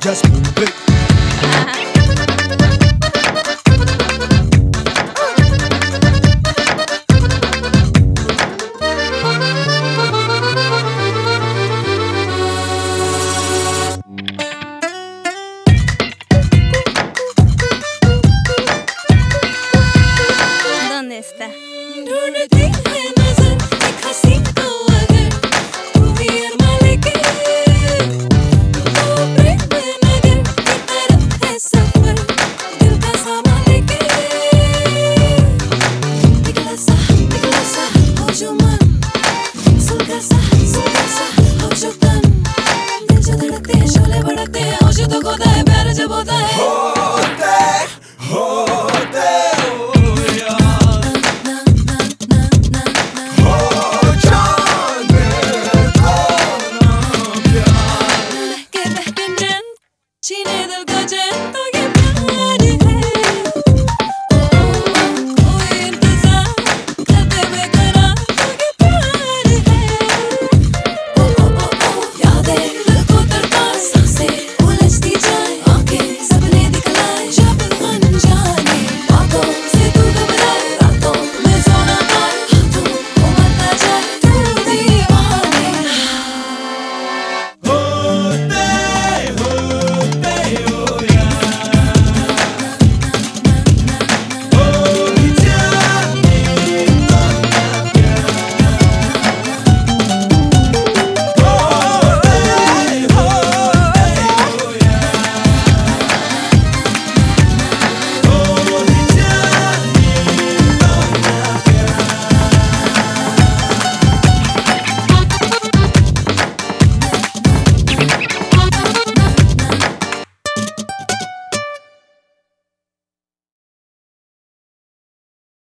just be the bitch.